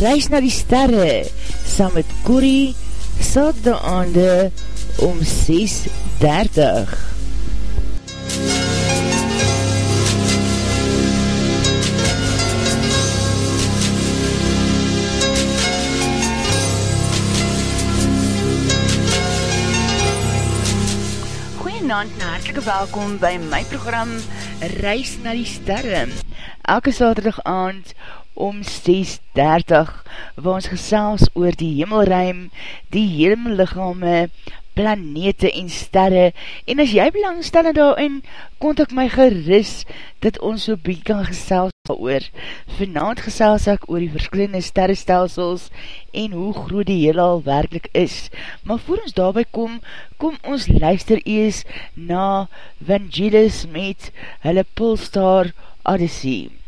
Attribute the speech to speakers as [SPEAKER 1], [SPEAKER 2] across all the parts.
[SPEAKER 1] Reis na die sterre, saam met Corrie, saterdag aande om 6.30. Goeienavond en hartelike welkom by my program Reis na die sterre. Elke saterdag aand om 6.30 waar ons gesels oor die hemelruim, die hemellichame, planete en sterre en as jy belangstelling daarin, kontak my geris dat ons so bied kan gesels oor. Vanavond gesels ek oor die verskillende sterrestelsels en hoe groot die heelal werkelijk is. Maar voor ons daarby kom, kom ons luister ees na Vangelis met hulle Pulstar Odyssey.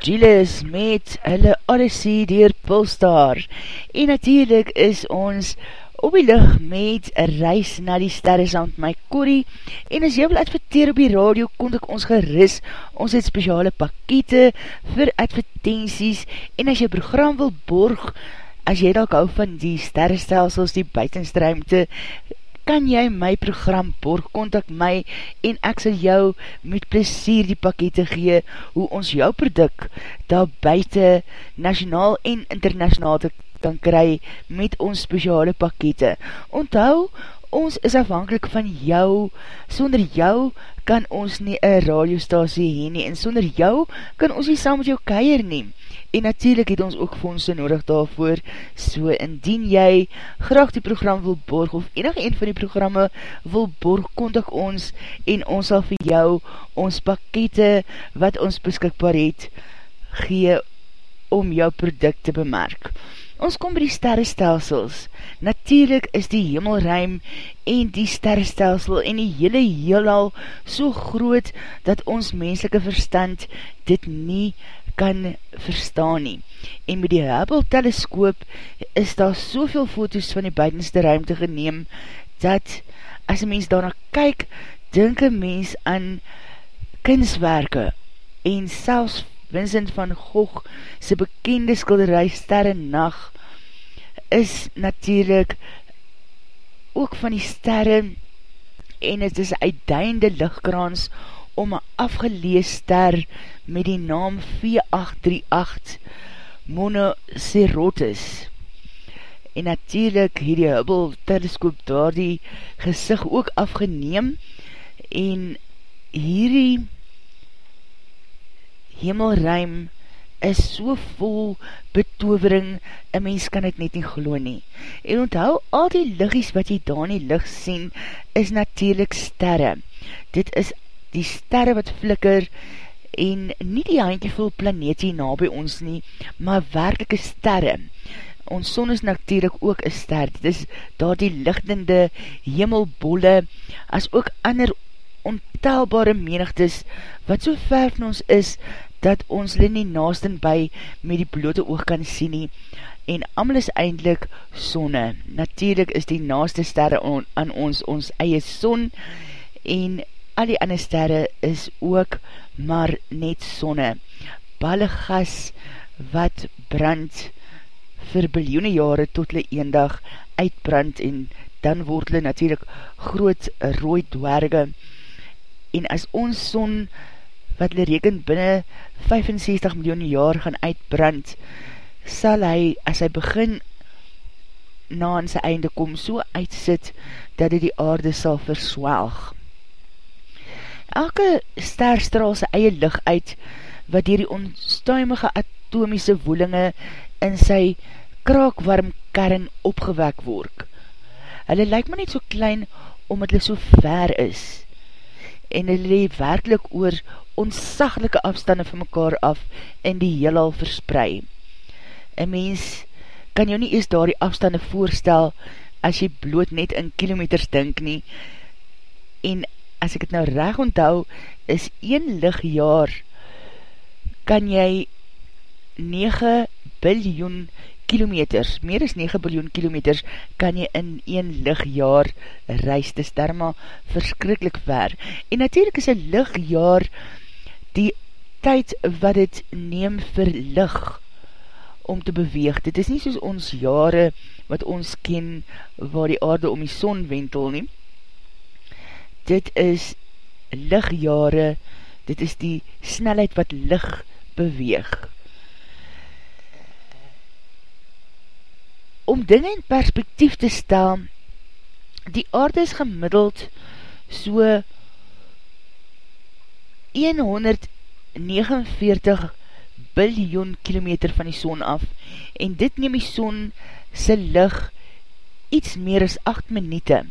[SPEAKER 1] Gilles met hulle Odyssey dier Pulstar. En natuurlijk is ons op die licht met een reis na die sterresand my Corrie. En as jy wil adverteer op die radio, kon ek ons geris, ons het speciale pakete vir advertenties. En as jy program wil borg, as jy dalk hou van die sterrestelsels, die buitenstruimte, kan jy my program borg, kontak my en ek sal jou met plesier die pakete gee, hoe ons jou product daar buiten nationaal en internationaal te kan kry met ons speciale pakete. Onthou, ons is afhankelijk van jou, sonder jou kan ons nie een radiostasie heen nie, en sonder jou kan ons nie saam met jou keier neem. En natuurlijk het ons ook fondse nodig daarvoor, so indien jy graag die program wil borg, of enig een van die programme wil borg, kontak ons, en ons sal vir jou ons pakete, wat ons beskikbaar het, gee om jou product te bemerk. Ons kom by die sterrestelsels. Natuurlijk is die hemelruim en die sterrestelsel en die hele heelal so groot dat ons menselike verstand dit nie kan verstaan nie. En met die Hubble teleskoop is daar soveel foto's van die buitenste ruimte geneem dat as een mens daarna kyk, dink een mens aan kunstwerke en selfs Vincent van Gogh sy bekende skilderij Sterre Nacht is natuurlijk ook van die sterre en het is uitdeinde lichtkrans om een afgelees ster met die naam 4838 Monocerotis. En natuurlijk het die Hubble teleskoop daar die gezicht ook afgeneem en hierdie hemelruim is so vol betovering, een mens kan het net nie glo nie. En onthou, al die liggies wat jy daar in die licht sien, is natuurlijk sterre. Dit is die sterre wat flikker, en nie die handjevol planeet hier na by ons nie, maar werkelike sterre. Ons son is natuurlijk ook een ster, dit is daar die lichtende hemelbolle, as ook ander ontelbare menigtes, wat so ver van ons is, dat ons hulle nie naast en by met die blote oog kan sien nie, en amal is eindelijk sonne. Natuurlijk is die naaste sterre on, aan ons ons eie son, en al die ander sterre is ook maar net sonne. Balle gas wat brand vir biljoene jare tot hulle eendag uitbrand, en dan word hulle natuurlijk groot rooi dwerge, en as ons son wat hulle reken binnen 65 miljoen jaar gaan uitbrand, sal hy, as hy begin na aan sy einde kom, so uitsit, dat hy die aarde sal verswelg. Elke ster straal sy eie licht uit, wat dier die onstuimige atomiese woelinge in sy kraakwarm kern opgewek word. Hulle lyk maar net so klein, omdat hulle so ver is, en hulle leef werkelijk oor onsaglike afstande van mekaar af in die heelal versprei. Een mens kan jou nie eers daar die afstande voorstel as jy bloot net in kilometers dink nie. En as ek het nou reg onthou, is 1 lichtjaar kan jy 9 biljoen kilometers, meer as 9 biljoen kilometers, kan jy in 1 lichtjaar reis, dis daar maar verskrikkelijk ver. En natuurlijk is een lichtjaar die tyd wat het neem vir lig om te beweeg. Dit is nie soos ons jare wat ons ken waar die aarde om die son wentel nie. Dit is ligjare, dit is die snelheid wat lig beweeg. Om dinge in perspektief te stel, die aarde is gemiddeld so 149 biljoen kilometer van die son af en dit neem die son sy lig iets meer as 8 minute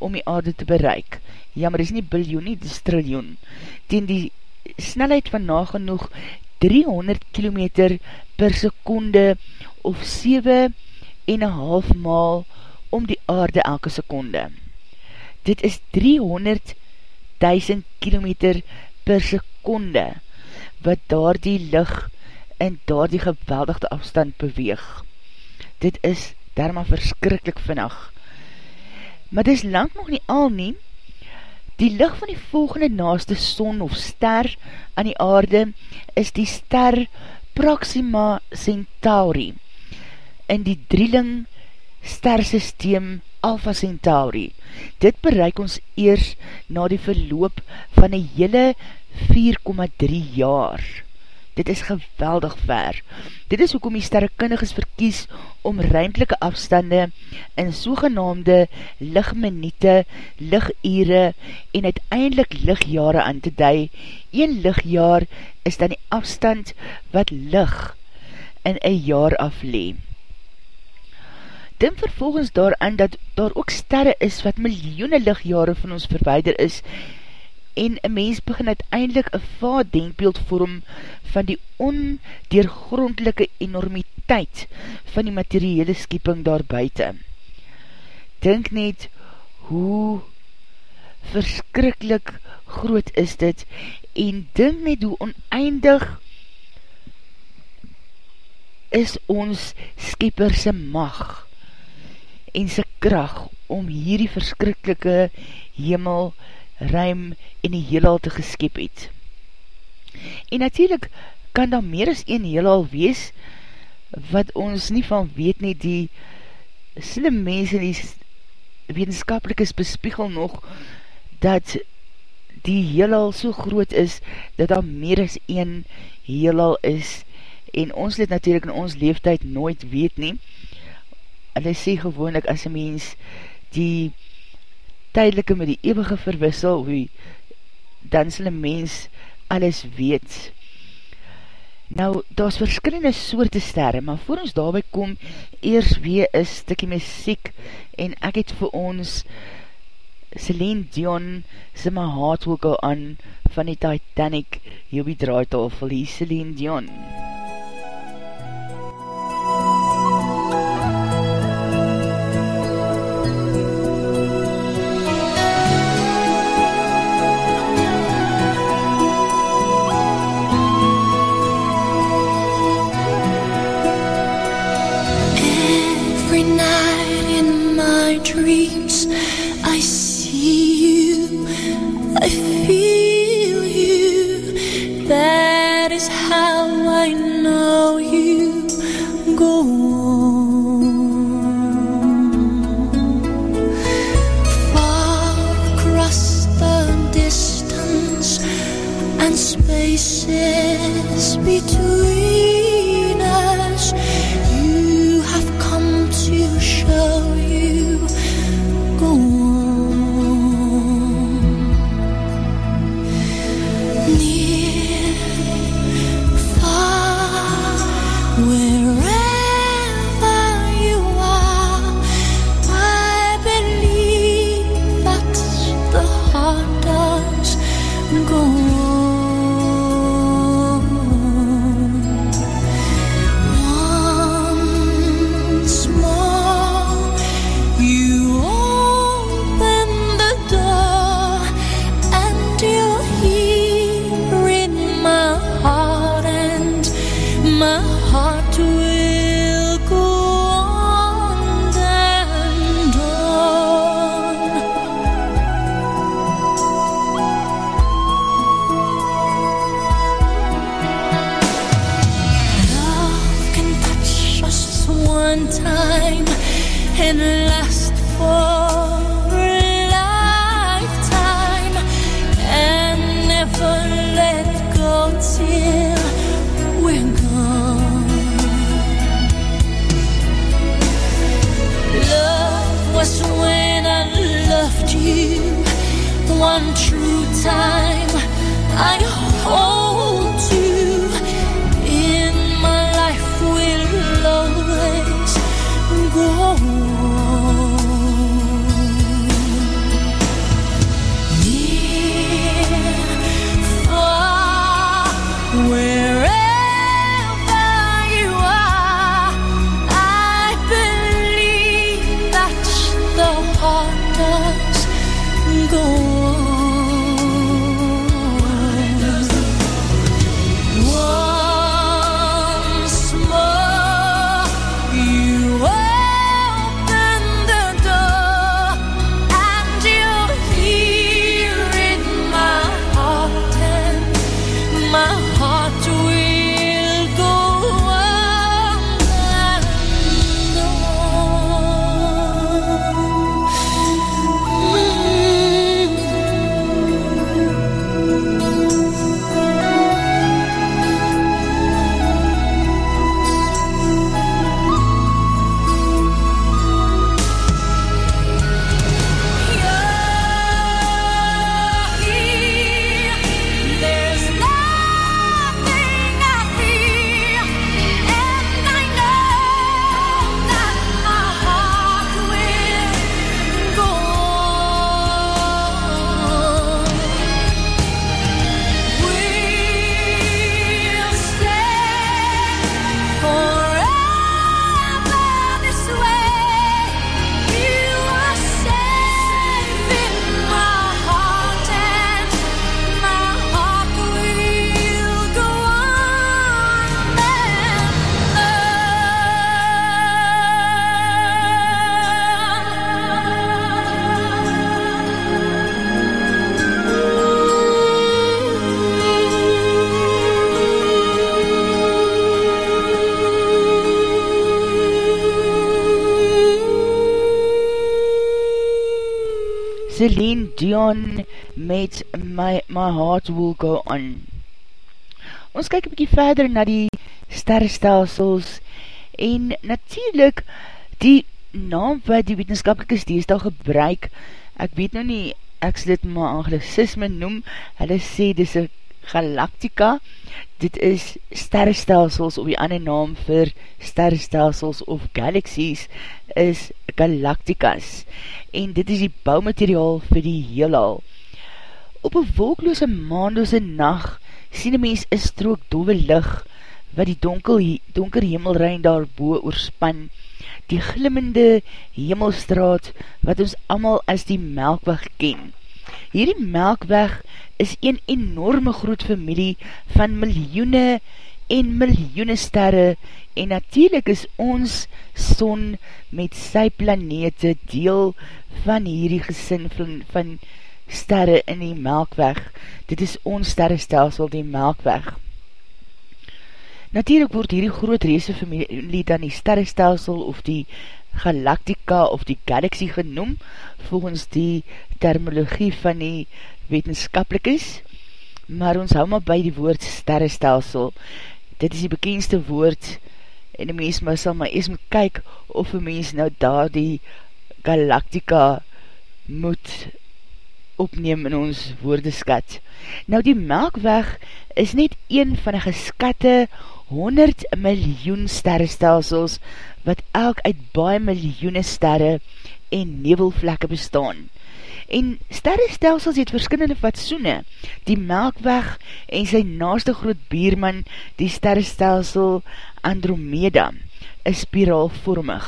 [SPEAKER 1] om die aarde te bereik. Ja, maar dit is nie biljoen nie, dit is triljoen. Ten die snelheid van nagenoeg 300 kilometer per seconde of 7 en een half maal om die aarde elke seconde. Dit is 300.000 kilometer per seconde,
[SPEAKER 2] wat daar die licht in daar die geweldigde afstand beweeg. Dit is daarma verskrikkelijk vinnig. Maar dit is lang nog nie al nie, die licht van die volgende naaste son of ster aan die aarde is die ster Proxima Centauri in die drieling stersysteem Alpha Centauri. Dit bereik ons eers na die verloop van die hele 4,3 jaar. Dit is geweldig ver. Dit is hoekom die sterrekundiges verkies om ruimtelike afstande in sogenaamde lichtminute, lichture en uiteindelik lichtjare aan te dui. Een lichtjaar is dan die afstand wat licht in een jaar afleem dink vervolgens daaraan dat daar ook sterre is wat miljoene lichtjare van ons verweider is en een mens begin uiteindelik een vaad denkbeeld vorm van die ondeergrondelike enormiteit van die materiële skieping daar buiten. Dink net hoe verskrikkelijk groot is dit en dink net hoe oneindig is ons skieperse mag en sy kracht om hierdie verskrikkelike hemel, ruim en die heelal te geskep het. En natuurlijk kan daar meer as een heelal wees, wat ons nie van weet nie, die slim mense, die wetenskapelikes bespiegel nog, dat die heelal so groot is, dat daar meer as een heelal is, en ons let natuurlijk in ons leeftijd nooit weet nie, hulle sê gewoonlik as een mens die tydelike met die eeuwige verwissel, hoe dan sal een mens alles weet. Nou, daar is verskillende soorte sterre, maar voor ons daarby kom, eers weer een stikkie muziek, en ek het vir ons Celine Dion sy my heart will go on van die Titanic, hier op die draaitafel, hier Celine Dion. MUZIEK free
[SPEAKER 1] Celine Dion met My, My Heart Will Go On. Ons kyk een bykie verder na die sterrestelsels en natuurlijk die naam wat die wetenskapelikes deestal gebruik, ek weet nou nie, ek sal dit maar anglicisme noem, hulle sê dis een galactica, dit is sterrestelsels of die ander naam vir sterrestelsels of galaxies is galacticas en dit is die bouwmateriaal vir die heelal. Op een wolkloose maandoose nacht sien een mens een strook dove licht wat die donker, donker hemelrein daarboe oorspan, die glimmende hemelstraat wat ons allemaal as die melkweg ken. Hierdie melkweg is een enorme groot familie van miljoene en miljoene sterre en natuurlijk is ons son met sy planete deel van hierdie gesin van, van sterre in die melkweg. Dit is ons sterrestelsel, die melkweg. Natuurlijk word hierdie groot reese familie dan die sterrestelsel of die galactica of die galaxy genoem, volgens die terminologie van die wetenskapelik is, maar ons hou maar by die woord sterrestelsel. Dit is die bekendste woord en die mens maar sal maar eers moet kyk of die mens nou daar die galactica moet opneem in ons woordeskat. Nou die melkweg is net een van die geskatte 100 miljoen sterrestelsels wat elk uit baie miljoene sterre en nevelvlekke bestaan. En sterrestelsels het verskillende fatsoene. Die melkweg en sy naaste groot bierman, die sterrestelsel Andromeda, is spiraalvormig.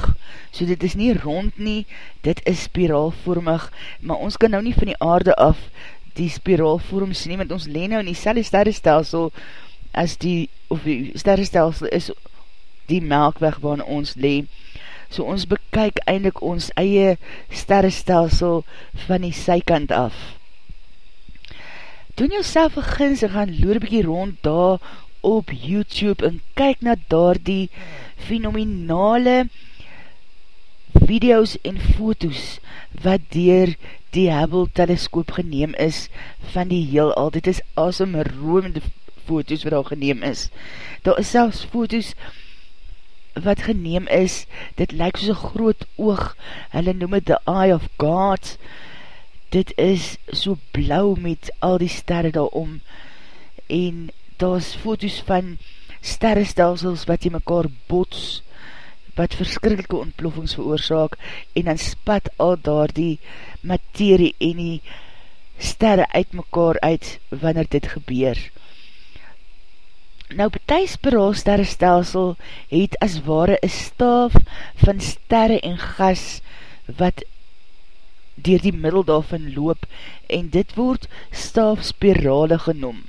[SPEAKER 1] So dit is nie rond nie, dit is spiraalvormig, maar ons kan nou nie van die aarde af die spiraalvorm sien, want ons leen nou in die sterrestelsel as die, of die sterrestelsel is die melkweg waar ons leen, so ons bekyk eindelijk ons eie sterrestelsel van die sykant af. Doen jou self een gins en gaan loer bykie rond daar op YouTube en kyk na daar die fenomenale video's en foto's wat dier die Hubble teleskoop geneem is van die heel al. Dit is awesome roemende foto's wat al geneem is. Daar is selfs foto's wat geneem is, dit lyk soos een groot oog, hulle noem het the eye of God, dit is so blauw met al die sterre daarom, en daar is foto's van sterrestelsels wat jy mekaar bots, wat verskrikkelike ontploffings veroorzaak, en dan spat al daar die materie en die sterre uit mekaar uit, wanneer dit gebeur. Nou, betie spiraalsterrestelsel het as ware een staaf van sterre en gas wat dier die middel daarvan loop en dit word staafspirale genoem.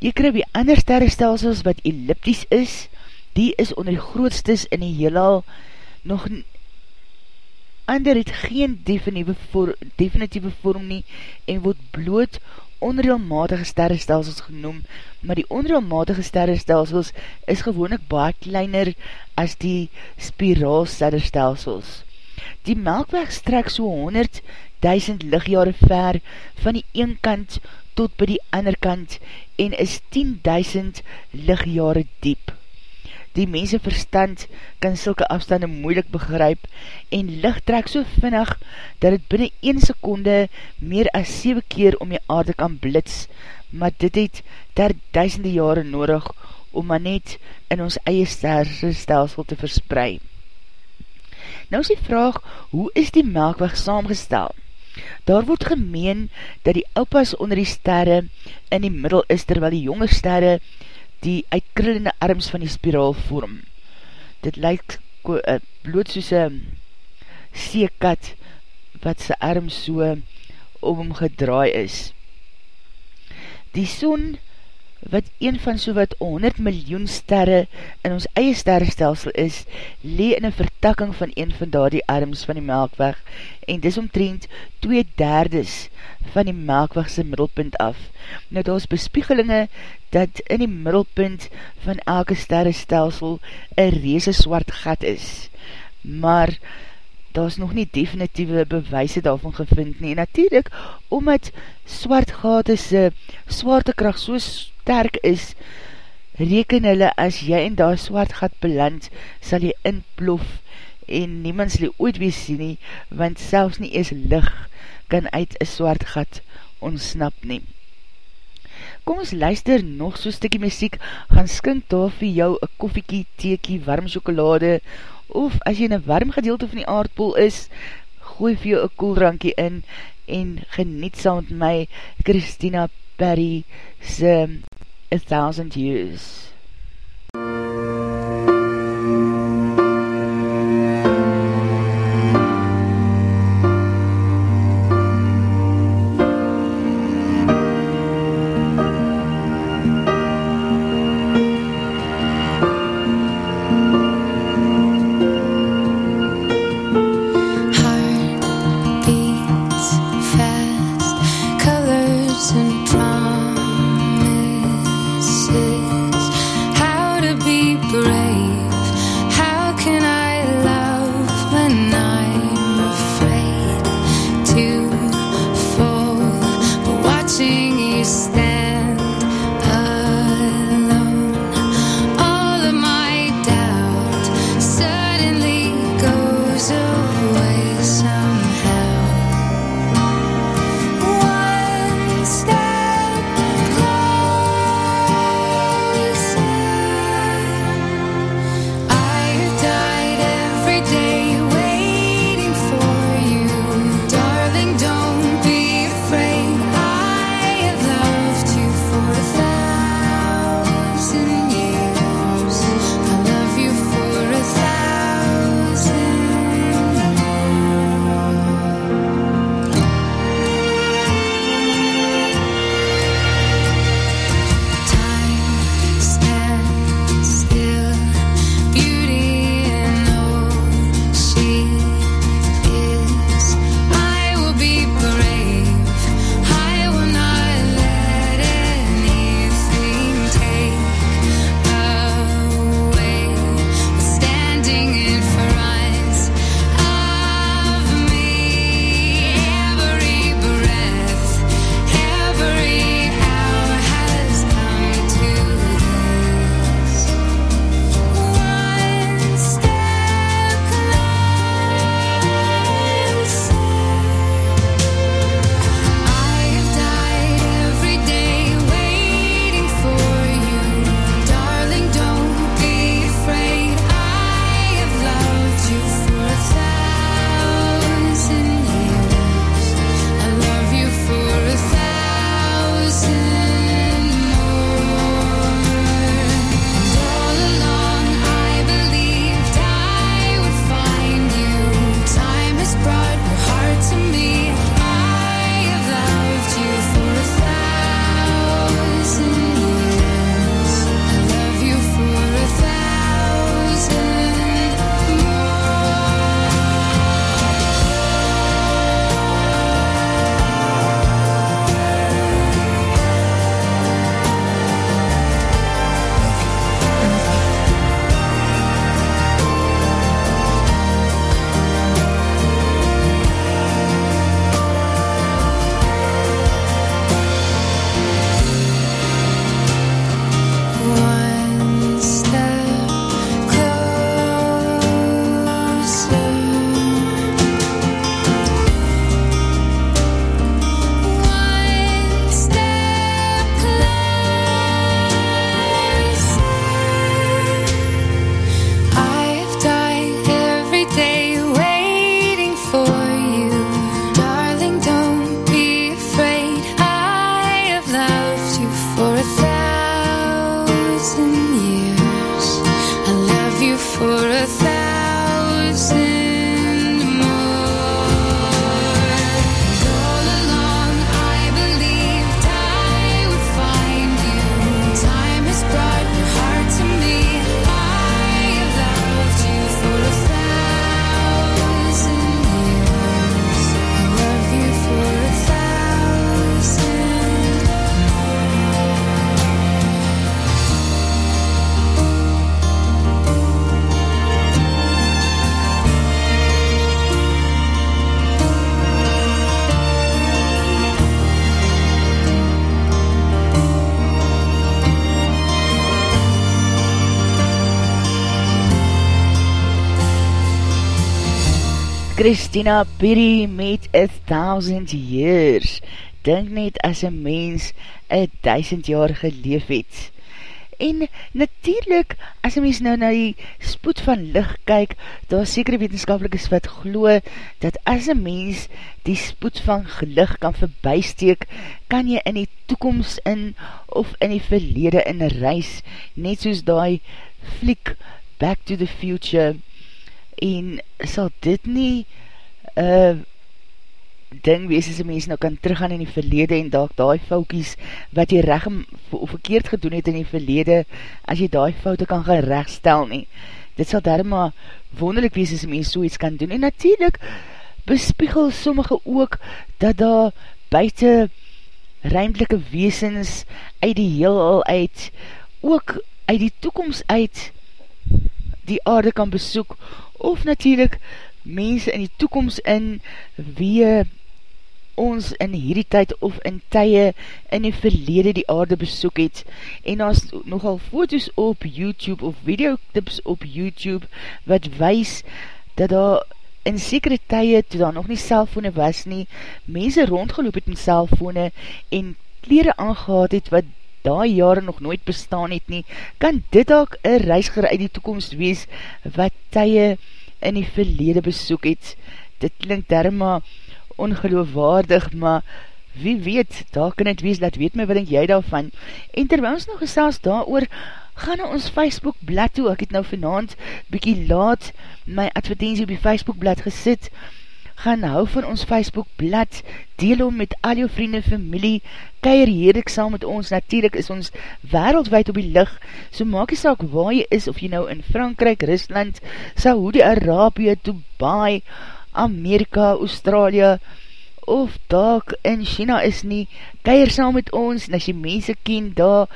[SPEAKER 1] Jy kryb die ander sterrestelsels wat ellipties is, die is onder die grootstes in die heelal nog ander het geen definitieve vorm nie en word bloot onrealmatige sterrestelsels genoem, maar die onrealmatige sterrestelsels is gewoonlik baie kleiner as die spiraal sterrestelsels. Die melkweg strek so 100.000 lichtjare ver van die een kant tot by die ander kant en is 10.000 lichtjare diep die mense verstand kan sulke afstande moeilik begryp en licht trek so vinnig dat het binnen 1 seconde meer as 7 keer om die aarde kan blits, maar dit het ter duisende jare nodig om maar net in ons eie stelsel te versprei. Nou is die vraag, hoe is die melkweg saamgestel? Daar word gemeen dat die opas onder die sterre in die middel is, terwyl die jonge sterre die uitkrillende arms van die spiraal vorm. Dit lyk uh, bloot soos een seekat wat sy arms so om hom gedraai is. Die son wat een van so wat 100 miljoen sterre in ons eie sterrestelsel is, lee in een vertakking van een van daar die arms van die melkweg en dis omtrend 2 derdes van die melkwegse middelpunt af. Nou daar is bespiegelinge dat in die middelpunt van elke sterrestelsel een reese swart gat is. Maar
[SPEAKER 2] daar is nog nie definitieve bewijse daarvan gevind nie. En natuurlijk, omdat swart gatese swaartekracht so sterk is, reken hulle as jy in daar swart gat beland, sal jy inplof en niemand sal jy ooit wees sien nie, want selfs nie ees lig kan uit een swart gat ontsnap nie. Kom ons luister nog so stikkie muziek, gaan skink daar vir jou een koffiekie, theekie, warm chokolade, of as jy in een warm gedeelte van die aardpool is, gooi vir jou een koelrankie in en geniet saam met my Christina Perry se A Thousand Years.
[SPEAKER 1] Christina Perry met a thousand years. Dink net as een mens a duisend jaar geleef het. En natuurlijk, as een mens nou na die spoed van licht kyk, daar sekere wetenskapelikes wat glo, dat as een mens die spoed van licht kan verbysteek, kan jy in die toekomst in, of in die verlede in reis, net soos die fliek Back to the Future, en sal dit nie uh, ding wees as een mens nou kan teruggaan in die verlede en daak die foutkies wat jy reg of verkeerd gedoen het in die verlede as jy die foute kan gaan rechtstel nie. Dit sal daarom maar wonderlik wees as een mens so iets kan doen. En natuurlijk bespiegel sommige ook dat daar buiten ruimtelike weesens uit die heel al uit ook uit die toekomst uit die aarde kan besoek of natuurlijk mense in die toekomst in wie ons in hierdie tyd of in tye in die verlede die aarde besoek het. En as nogal foto's op YouTube of videoclips op YouTube wat wys dat daar in sekere tye toe daar nog nie cellfone was nie mense rondgeloop het met cellfone en kleren aangehaad het wat daai jare nog nooit bestaan het nie kan dit ook een reisger uit die toekomst wees wat tye in die verlede besoek het. Dit klink derma ongeloofwaardig, maar wie weet, daar kan het wees, laat weet my wat denk jy daarvan. En terwijl ons nog gesels daar oor, ga na ons Facebook blad toe, ek het nou vanavond bykie laat my advertentie op die Facebook blad gesit, gaan hou van ons Facebook blad, deel om met al jou vriende, familie, keir heerlik saam met ons, natuurlijk is ons wereldwijd op die licht, so maak jy saak waar jy is, of jy nou in Frankrijk, Rusland, Saoedi-Arabië, Dubai, Amerika, Australië, of daak in China is nie, keir saam met ons, en as jy mense ken daar,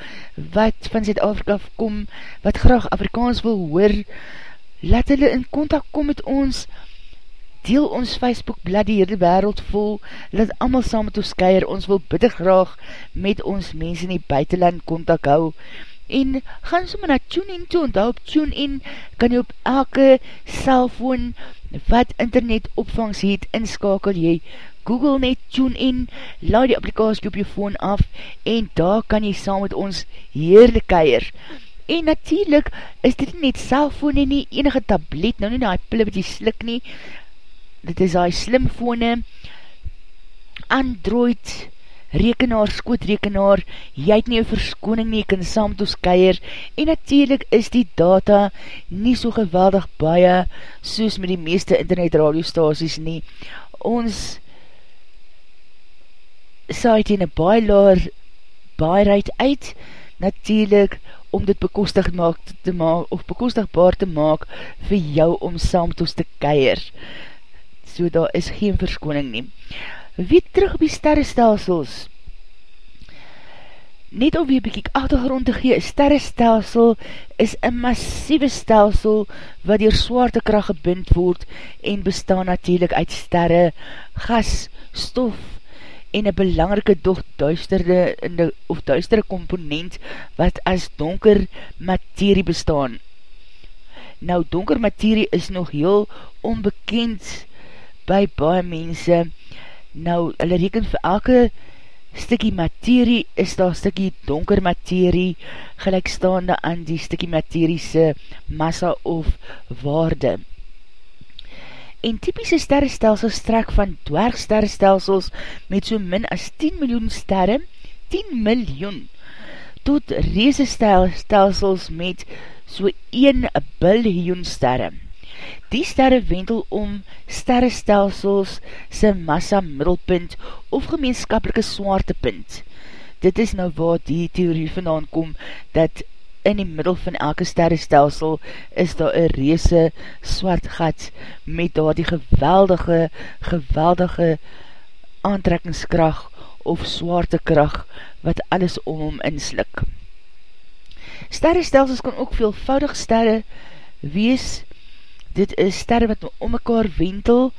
[SPEAKER 1] wat van Zuid-Afrika kom, wat graag Afrikaans wil hoor, laat hulle in contact kom met ons, deel ons Facebook blad die hele wereld vol, laat amal saam met ons keir, ons wil bidde graag met ons mense in die buitenland kontak hou, en gaan sommer na TuneIn toe, onthou op TuneIn kan jy op elke cellfoon wat internet opvangs het, inskakel jy Google net TuneIn, laat die applikatie op jy phone af, en daar kan jy saam met ons heerlijk keir. En natuurlijk is dit net cellfoon en nie enige tablet, nou nie die pille wat jy slik nie, dit is die slimfone, Android, rekenaar, skootrekenaar, jy het nie een verskoning nie, jy kan saam met ons keier, en natuurlijk is die data nie so geweldig baie, soos met die meeste internet radiostasies nie. Ons saai in een baie laar ruit uit, natuurlijk om dit bekostig maak te maak, of bekostigbaar te maak vir jou om saam met ons te keier so daar is geen verskoning nie. Wie terug op die sterrestelsels? Net om weer bykie achtergrond te gee, sterrestelsel is een massieve stelsel wat dier zwaartekracht gebind word en bestaan natuurlijk uit sterre, gas, stof en een belangrike doch duisterde de, of duistere komponent wat as donker materie bestaan. Nou, donker materie is nog heel onbekend by baie mense. Nou, hulle reken vir elke stikkie materie is daar stikkie donker materie gelijkstaande aan die stikkie materiese massa of waarde. En typische sterrestelsels strek van dwergsterrestelsels met so min as 10 miljoen sterre, 10 miljoen, tot reese stelsels met so 1 biljoen sterre. Die sterre wentel om sterrestelsels sy massa middelpunt of gemeenskapelike swaartepunt. Dit is nou waar die theorie vandaan kom, dat in die middel van elke sterrestelsel is daar een reese swart gat met daar die geweldige, geweldige aantrekkingskracht of zwaartekracht wat alles om hom inslik. Sterrestelsels kan ook veelvoudig sterre wees, dit is sterre wat om mekaar wentel,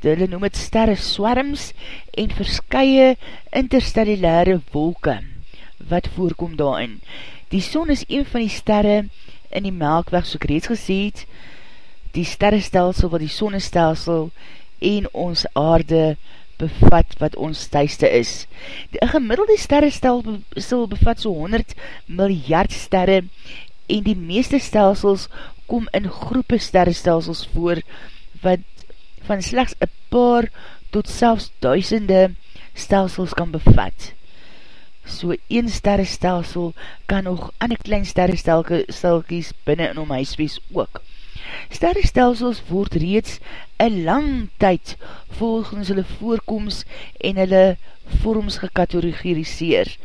[SPEAKER 1] hulle noem het sterre swarms en verskye interstellare wolke wat voorkom daarin. Die son is een van die sterre in die melkweg, so ek reeds gesê het, die sterrestelsel wat die sonnestelsel en ons aarde bevat wat ons thuiste is. Die gemiddelde sterrestelsel bevat so 100 miljard sterre en die meeste stelsels kom in groepe sterrestelsels voor wat van slechts een paar tot selfs duisende stelsels kan bevat. So een sterrestelsel kan nog ander klein sterrestelkies binnen in om huiswees ook. Sterrestelsels word reeds een lang tyd volgens hulle voorkomst en hulle vorms gekategoriseer.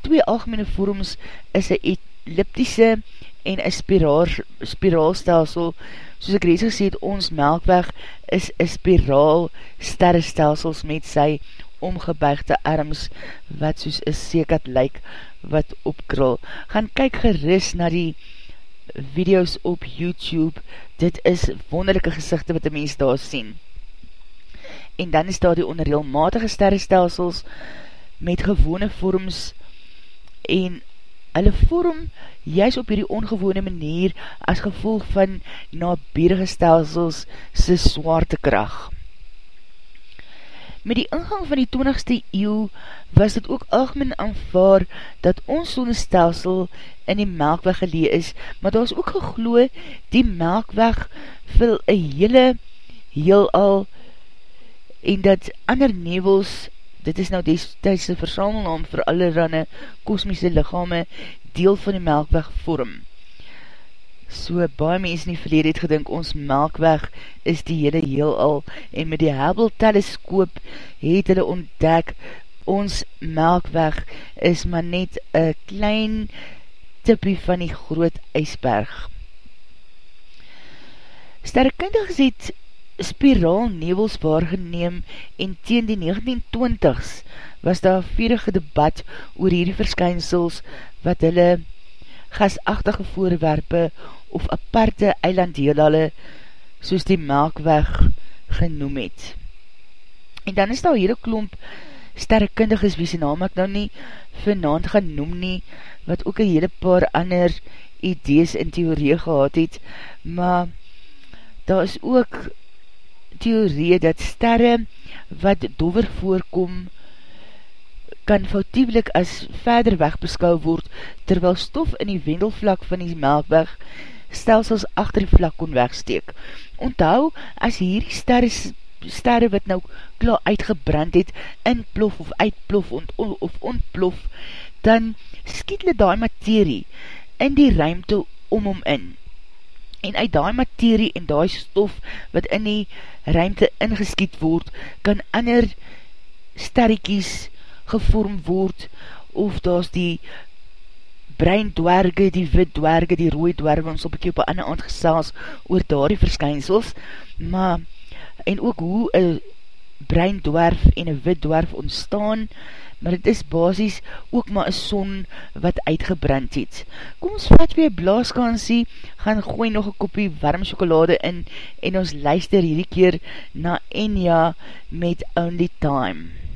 [SPEAKER 1] Twee algemene vorms is een elliptische en een spiraal, spiraalstelsel. Soos ek reeds gesê het, ons melkweg is een spiraal sterrestelsels met sy omgebuigde arms wat soos een sekat lyk wat opkrul. Gaan kyk geris na die video's op YouTube, dit is wonderlijke gezichte wat die mens daar sien. En dan is daar die onreelmatige sterrestelsels met gewone vorms en hulle vorm juist op hierdie ongewone manier as gevolg van naberige stelsels sy zwaartekracht. Met die ingang van die 20ste eeuw was dit ook algemeen aanvaar dat ons sonnestelsel in die melkweg gelee is, maar daar is ook gegloe die melkweg vul een hele heel al en dat ander nevels, dit is nou destijdse versamelnaam vir alle ranne kosmiese lichame, deel van die melkweg vorm so baie mens in die verlede het gedink, ons melkweg is die hele heel al, en met die Hubble teleskoop het hulle ontdek, ons melkweg is maar net een klein tippie van die groot ijsberg. Sterrekundigs het spiraal nevels waargeneem en teen die 1920s was daar vierige debat oor hierdie verskynsels wat hulle gasachtige voorwerpe of aparte eilandheelale soos die melkweg genoem het. En dan is daar hier een klomp sterrekundig is, wie sy naam ek nou nie vanavond gaan noem nie, wat ook een hele paar ander idees in theorie gehad het, maar daar is ook theorie dat sterre wat dover voorkom, kan foutievelik as verder weg beskou word, terwyl stof in die wendelvlak van die melkweg stelsels achter die vlak kon wegsteek. Onthou, as hierdie sterre, sterre wat nou klaar uitgebrand het, inplof of uitplof ont, of ontplof, dan skiet hulle die materie in die ruimte om hom in. En uit die materie en die stof wat in die ruimte ingeskiet word, kan ander sterrekies gevorm word, of daar die brein dwerge, die wit dwerge, die rooi dwerge, ons op ek op een ander aand gesels oor daar die verskynsels, maar, en ook hoe een brein dwerf en een wit dwerf ontstaan, maar het is basis ook maar een son wat uitgebrand het. Kom ons vat weer blaaskansie, gaan gooi nog een kopie warm chocolade in, en ons luister hierdie keer na Enya met Only Time.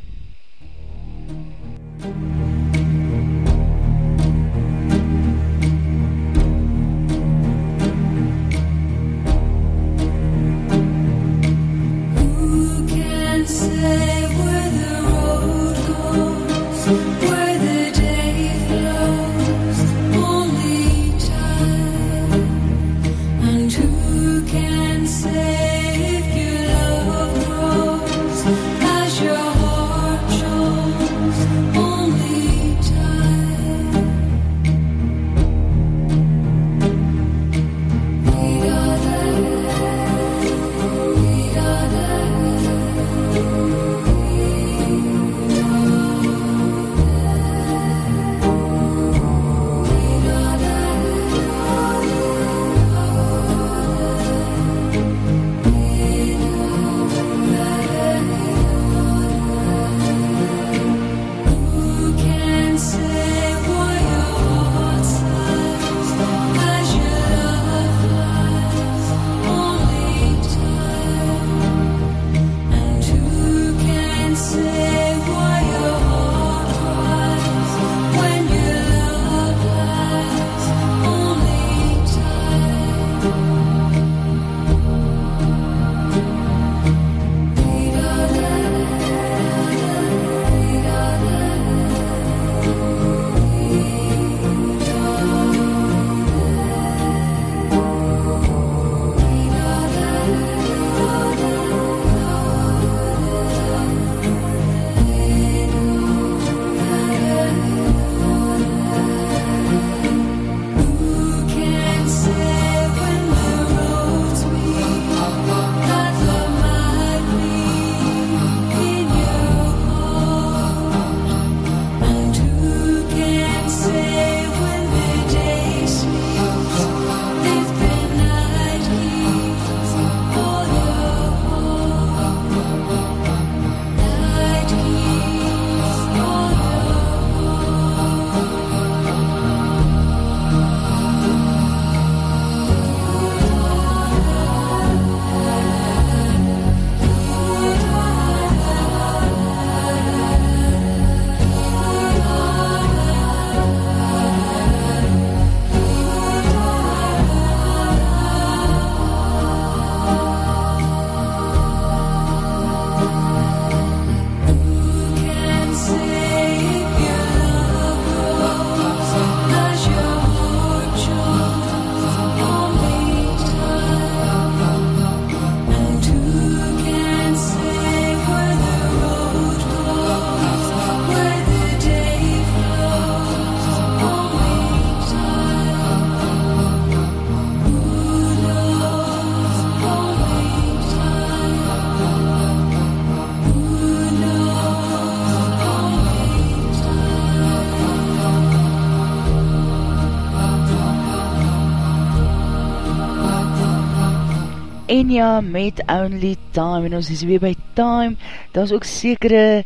[SPEAKER 1] En ja, met Only Time, en ons is weer by Time, daar is ook sekere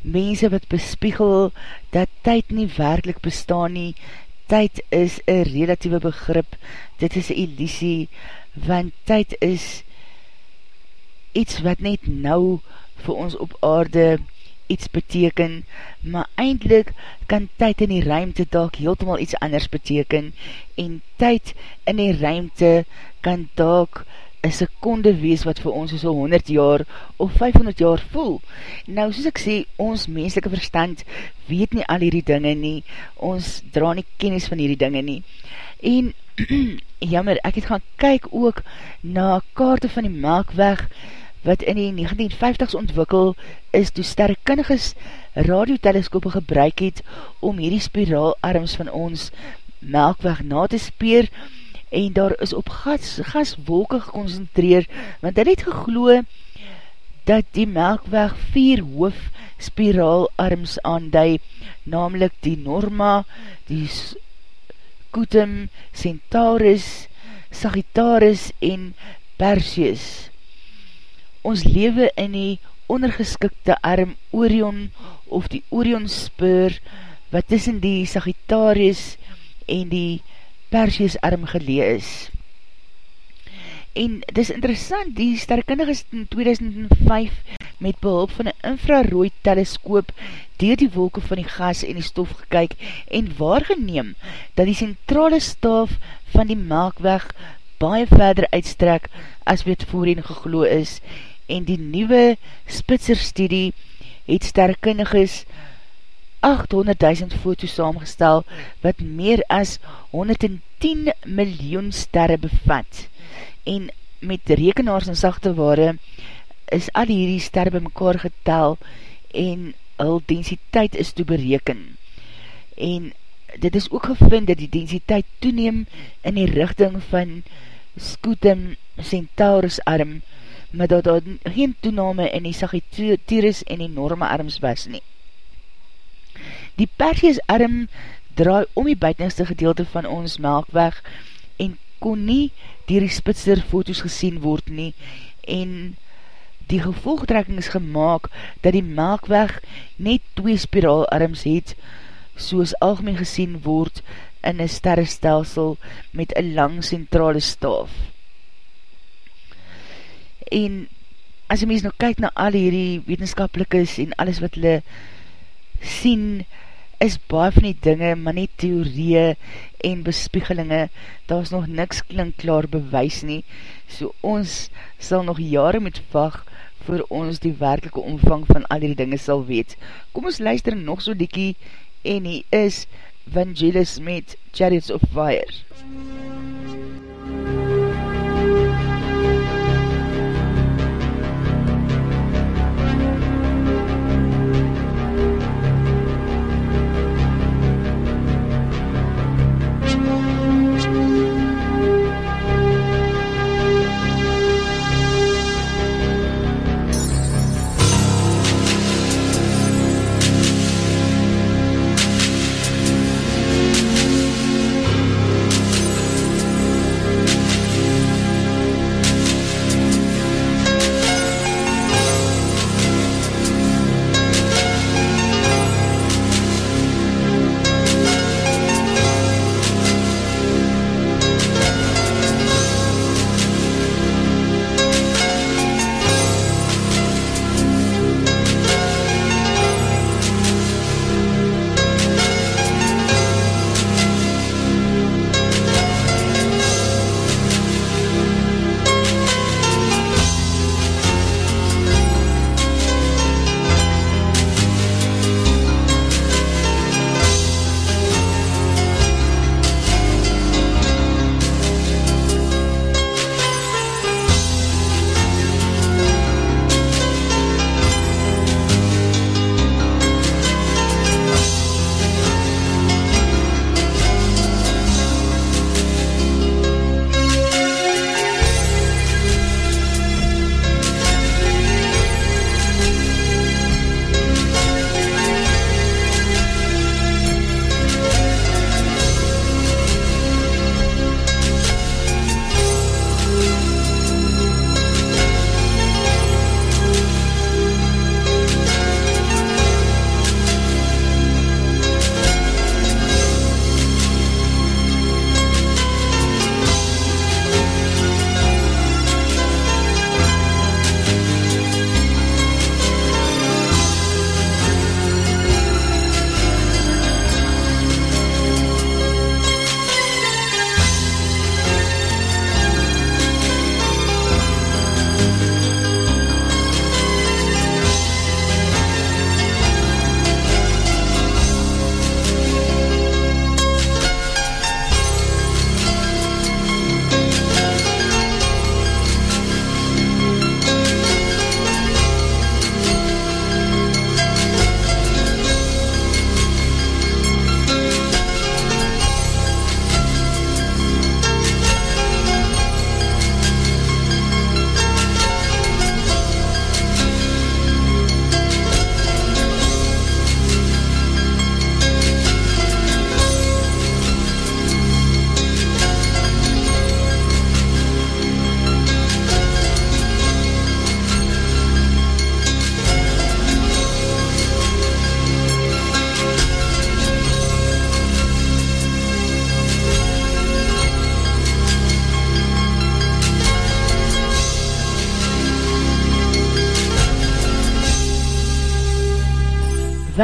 [SPEAKER 1] mense wat bespiegel dat tyd nie werkelijk bestaan nie. Tyd is een relatieve begrip, dit is een illusie, want tyd is iets wat net nou vir ons op aarde iets beteken, maar eindelijk kan tyd in die ruimte dalk heeltemaal iets anders beteken, en tyd in die ruimte kan dalk een seconde wees wat vir ons so 100 jaar of 500 jaar voel. Nou, soos ek sê, ons menselike verstand weet nie al hierdie dinge nie, ons dra nie kennis van hierdie dinge nie. En, jammer, ek het gaan kyk ook na kaarte van die melkweg, wat in die 1950s ontwikkel is toe sterrekundiges radioteleskope gebruik het om hierdie spiraalarms van ons melkweg na te speer en daar is op gas, gaswolke geconcentreer want hy het gegloe dat die melkweg vier hoof spiraalarms aandui namelijk die Norma, die Scutum, Centaurus, Sagittarius en Perseus. Ons lewe in die ondergeskikte arm Orion of die Orion spur wat tussen die Sagittarius en die Perseus arm gelee is. En dis interessant, die sterkindig is in 2005 met behulp van een infrarooi teleskoop dier die wolke van die gas en die stof gekyk en waargeneem dat die centrale staaf van die melkweg baie verder uitstrek as wat voorheen geglo is en die nieuwe Spitzer studie het sterkindiges 800.000 foto's saamgestel wat meer as 110 miljoen sterre bevat. En met rekenaars en sachte ware is al hierdie sterre by mekaar getel en hul densiteit is toe bereken. En dit is ook gevind dat die densiteit toeneem in die richting van Scutum Centaurus arm maar dat daar geen toename in die Sagittarius en die norme arms was nie. Die Perseus arm draai om die buitenste gedeelte van ons melkweg en kon nie dier die spitser foto's gesien word nie en die gevolgtrekking is gemaakt dat die melkweg net twee spiraalarms het soos algemeen gesien word in een sterrestelsel met een lang centrale staaf. En as die mens nou kyk na al hierdie wetenskapelikes en alles wat hulle sien, is baie van die dinge, maar nie theorieën en bespiegelinge, daar is nog niks klinkklaar bewys nie, so ons sal nog jare met vag voor ons die werkelike omvang van al die dinge sal weet. Kom ons luister nog so dikkie, en hy is Vangelis met Chariots of Fire.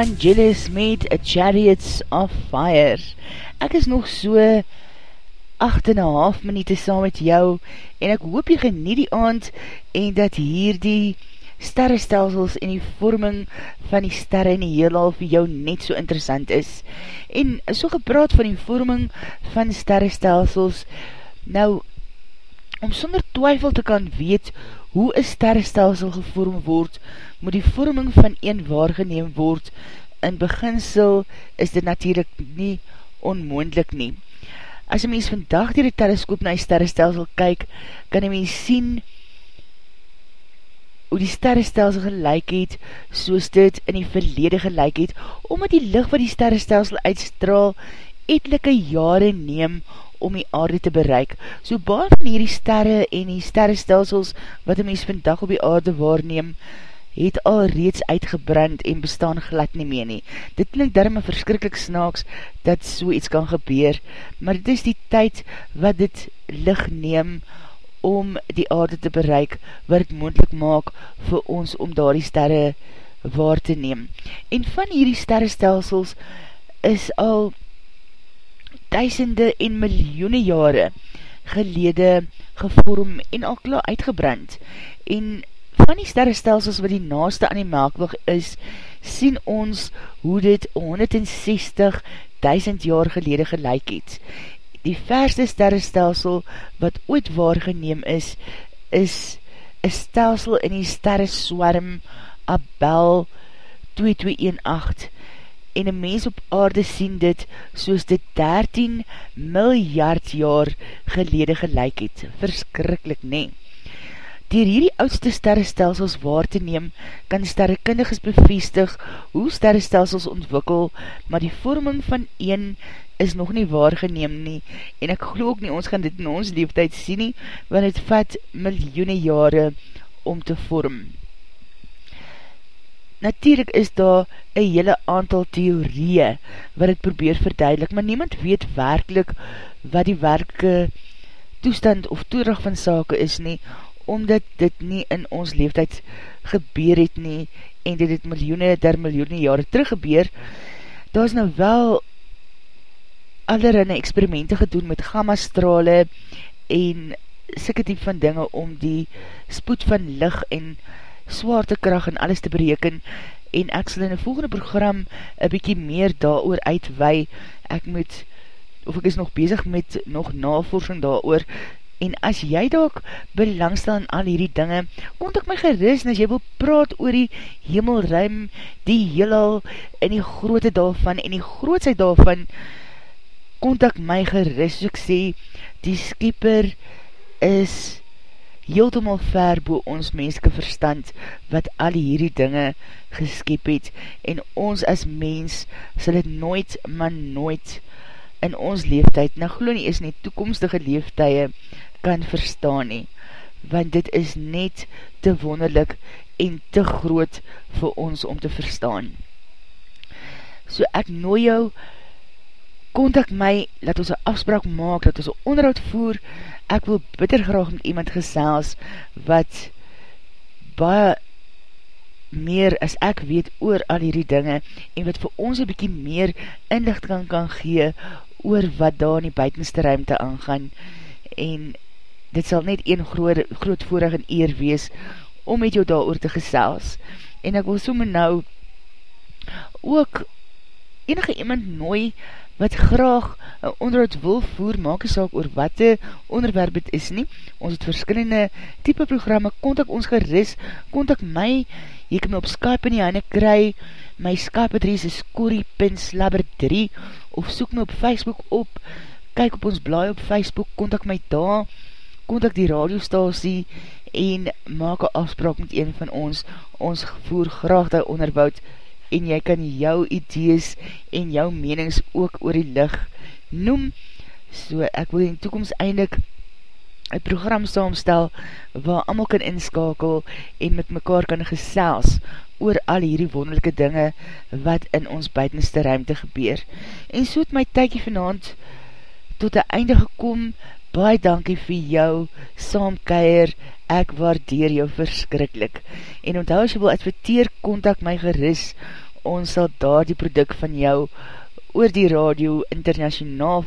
[SPEAKER 1] Vangelis met A Chariots of Fire. Ek is nog so 8 en a half minuut saam met jou en ek hoop jy geniet die aand en dat hier die sterrestelsels en die vorming van die sterre in die heelal vir jou net so interessant is. En so gepraat van die vorming van sterrestelsels, nou, om sonder twyfel te kan weet hoe een sterrestelsel gevorm word, moet die vorming van een waargeneem word, in beginsel is dit natuurlijk nie onmoendlik nie. As een mens vandag dier die teleskoop na die sterrestelsel kyk, kan een mens sien hoe die sterrestelsel gelijk het, soos dit in die verlede gelijk het, omdat die licht wat die sterrestelsel uitstraal, etelike jare neem om die aarde te bereik. So baar van hierdie sterre en die sterrestelsels wat die mens vandag op die aarde waarneem, het al reeds uitgebrand en bestaan glad nie meer nie. Dit klink daarom een verskrikkelijk snaaks dat so iets kan gebeur, maar dit is die tyd wat dit licht neem om die aarde te bereik, wat het moendlik maak vir ons om daar die sterre waar te neem. En van hierdie sterrestelsels is al duisende en miljoene jare gelede gevorm en al klaar uitgebrand. En van die sterrestelsels wat die naaste aan die melkweg is, sien ons hoe dit 160.000 jaar gelede gelijk het. Die verste sterrestelsel wat ooit waargeneem is, is een stelsel in die sterreswarm Abel 2218 en een mens op aarde sien dit soos dit 13 miljard jaar gelede gelijk het. Verskrikkelijk nie. Dier hierdie oudste sterrestelsels waar te neem, kan sterrekundiges bevestig hoe sterrestelsels ontwikkel, maar die vorming van een is nog nie waargeneem nie, en ek geloof nie ons gaan dit in ons leeftijd sien nie, want het vat miljoene jare om te vorm. Natuurlijk is daar een hele aantal theorieën wat het probeer verduidelik, maar niemand weet werkelijk wat die werke toestand of toerig van sake is nie, omdat dit nie in ons leeftijd gebeur het nie, en dit het miljoene der miljoene jare terug gebeur, daar is nou wel allerhande experimente gedoen met gamma-strale en sikke diep van dinge om die spoed van licht en zwaartekracht en alles te bereken. En ek sal in die volgende program een bykie meer daar oor uitwei. Ek moet, of ek is nog bezig met nog navorsing daar oor. En as jy daak belangstel in al hierdie dinge, kontak my geris en as jy wil praat oor die hemelruim, die heelal en die groote daarvan en die grootsheid daarvan kontak my geris, so ek sê die skieper is heeltemal ver bo ons menske verstand wat al hierdie dinge geskep het en ons as mens sal het nooit, maar nooit in ons leeftijd, nou geloof nie is nie toekomstige leeftuie kan verstaan nie, want dit is net te wonderlik en te groot vir ons om te verstaan. So ek nooi jou, kontak my, laat ons een afspraak maak, laat ons een onderhoud voer, ek wil bitter graag met iemand gesels wat baie meer as ek weet oor al hierdie dinge en wat vir ons een bykie meer inlicht kan kan gee oor wat daar in die buitenste ruimte aangaan. En dit sal net een groot, groot voorig en eer wees om met jou daar oor te gesels. En ek wil somme nou ook enige iemand nooi wat graag een onderhoud wil voer, maak een saak oor wat die onderwerp het is nie. Ons het verskillende type programme, kontak ons geris, kontak my, jy kan my op Skype in die handen kry, my Skype adres is corrie.slabber3, of soek my op Facebook op, kyk op ons blaai op Facebook, kontak my daar, kontak die radiostasie, en maak een afspraak met een van ons, ons voer graag die onderhoud, en jy kan jou idees en jou menings ook oor die licht noem. So ek wil in toekomst eindelijk een program saamstel waar amal kan inskakel en met mekaar kan gesels oor al hierdie wonderlijke dinge wat in ons buitenste ruimte gebeur. En so het my tykie vanavond tot die einde gekom, baie dankie vir jou saamkeier, ek waardeer jou verskrikkelijk. En onthou as jy wil adverteer, kontak my geris
[SPEAKER 3] ons sal daar die product van jou oor die radio internationaal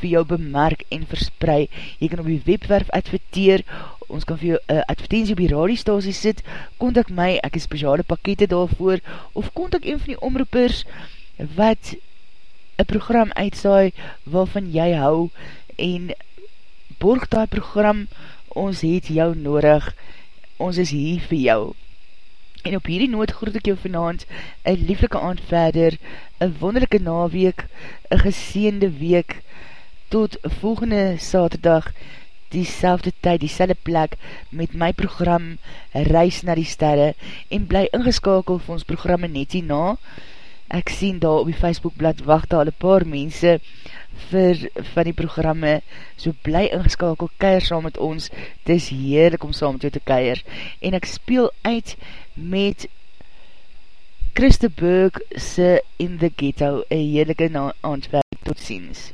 [SPEAKER 3] vir jou bemerk en versprei. Jy kan op die webwerf adverteer, ons kan vir jou uh, advertentie op die radiostasie sit, kontak my, ek is speciale pakete daarvoor, of kontak een van die omroepers wat een program uitsaai waarvan jy hou. En borg die program, ons het jou nodig, ons is hier vir jou. En op hierdie noot groet ek jou vanavond een lieflike aand verder, een wonderlijke naweek, een geseende week, tot volgende saterdag, die selfde tyd, die selfde plek, met my program Reis na die Sterre, en bly ingeskakel vir ons programme net hierna. Ek sien daar op die Facebookblad wacht al een paar mense, vir van die programme, so bly ingeskakel, keir saam met ons, het is heerlik om saam met jou te keir, en ek speel uit met Christe Burg se In The Ghetto, een heerlijke aandwerk, tot ziens.